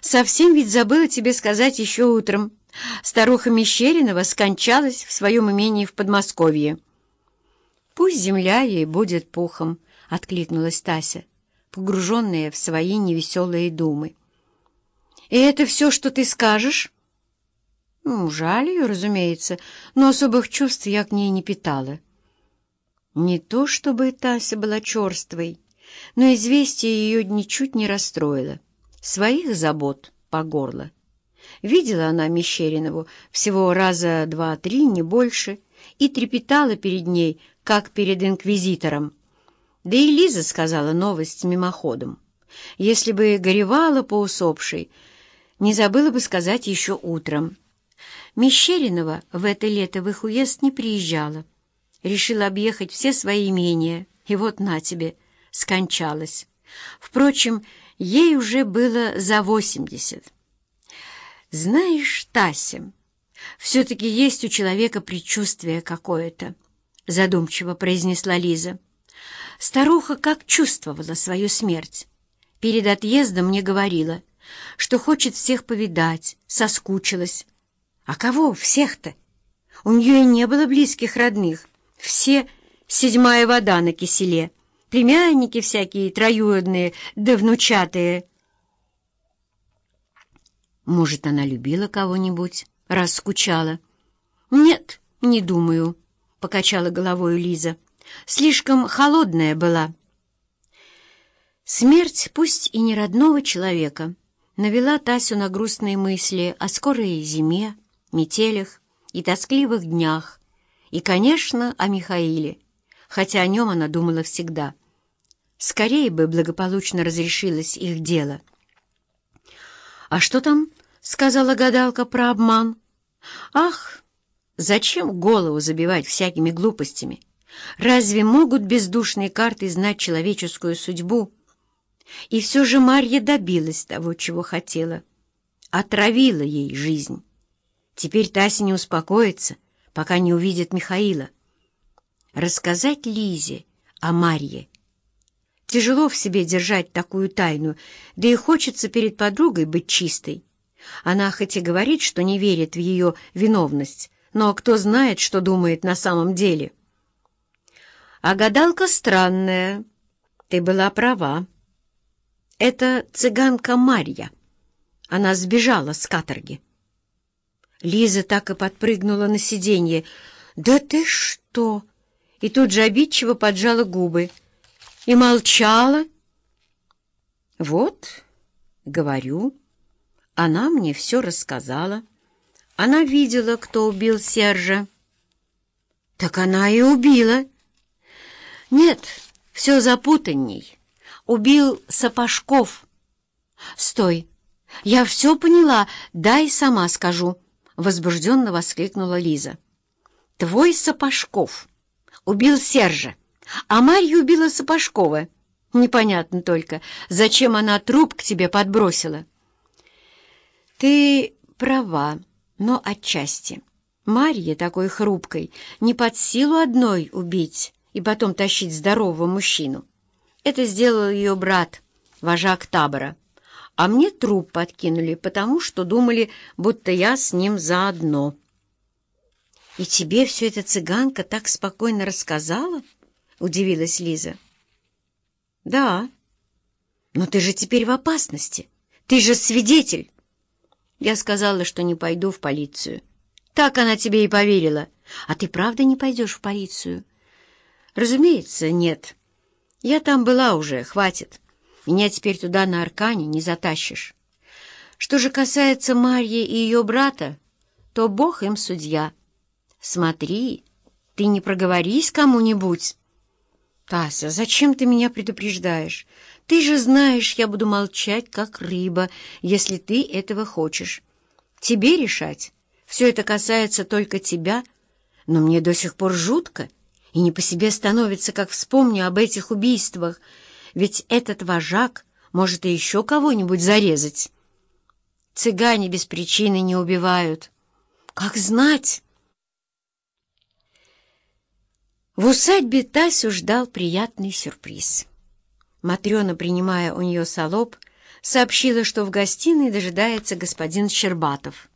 совсем ведь забыла тебе сказать еще утром. Старуха Мещеринова скончалась в своем имении в Подмосковье». «Пусть земля ей будет пухом», — откликнулась Тася, погруженная в свои невеселые думы. «И это все, что ты скажешь?» ну, «Жаль ее, разумеется, но особых чувств я к ней не питала». Не то чтобы Тася была черствой, но известие ее ничуть не расстроило. Своих забот по горло. Видела она Мещеринову всего раза два-три, не больше, и трепетала перед ней, как перед инквизитором. Да и Лиза сказала новость мимоходом. Если бы горевала по усопшей, не забыла бы сказать еще утром. Мещеринова в это лето в их уезд не приезжала. Решила объехать все свои имения, и вот на тебе, скончалась. Впрочем, ей уже было за восемьдесят. Знаешь, Тася, все-таки есть у человека предчувствие какое-то, задумчиво произнесла Лиза. Старуха как чувствовала свою смерть. Перед отъездом мне говорила, что хочет всех повидать, соскучилась. А кого всех-то? У нее и не было близких родных. Все седьмая вода на киселе, племянники всякие троюродные да внучатые. Может, она любила кого-нибудь, раз скучала? Нет, не думаю, — покачала головой Лиза. Слишком холодная была. Смерть, пусть и не родного человека, навела Тасю на грустные мысли о скорой зиме, метелях и тоскливых днях, и, конечно, о Михаиле, хотя о нем она думала всегда. Скорее бы благополучно разрешилось их дело. «А что там?» — сказала гадалка про обман. «Ах, зачем голову забивать всякими глупостями? Разве могут бездушные карты знать человеческую судьбу?» И все же Марья добилась того, чего хотела. Отравила ей жизнь. Теперь Тася не успокоится, пока не увидит Михаила. Рассказать Лизе о Марье. Тяжело в себе держать такую тайну, да и хочется перед подругой быть чистой. Она хоть и говорит, что не верит в ее виновность, но кто знает, что думает на самом деле. А гадалка странная. Ты была права. Это цыганка Марья. Она сбежала с каторги. Лиза так и подпрыгнула на сиденье. «Да ты что!» И тут же обидчиво поджала губы. «И молчала?» «Вот, говорю, она мне все рассказала. Она видела, кто убил Сержа». «Так она и убила». «Нет, все запутанней. Убил Сапожков». «Стой, я все поняла, дай сама скажу» возбужденно воскликнула Лиза. «Твой Сапожков убил Сержа, а Марью убила Сапожкова. Непонятно только, зачем она труп к тебе подбросила». «Ты права, но отчасти. Марье, такой хрупкой, не под силу одной убить и потом тащить здорового мужчину. Это сделал ее брат, вожак табора а мне труп подкинули, потому что думали, будто я с ним заодно. — И тебе все эта цыганка так спокойно рассказала? — удивилась Лиза. — Да. Но ты же теперь в опасности. Ты же свидетель. Я сказала, что не пойду в полицию. Так она тебе и поверила. А ты правда не пойдешь в полицию? Разумеется, нет. Я там была уже, хватит. Меня теперь туда на Аркане не затащишь. Что же касается Марьи и ее брата, то Бог им судья. Смотри, ты не проговорись кому-нибудь. Тася, зачем ты меня предупреждаешь? Ты же знаешь, я буду молчать, как рыба, если ты этого хочешь. Тебе решать. Все это касается только тебя, но мне до сих пор жутко, и не по себе становится, как вспомню об этих убийствах — ведь этот вожак может и еще кого-нибудь зарезать. Цыгане без причины не убивают. Как знать? В усадьбе Тасю ждал приятный сюрприз. Матрена, принимая у нее солоб, сообщила, что в гостиной дожидается господин Щербатов.